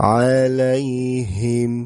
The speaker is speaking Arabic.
عليهم